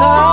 star.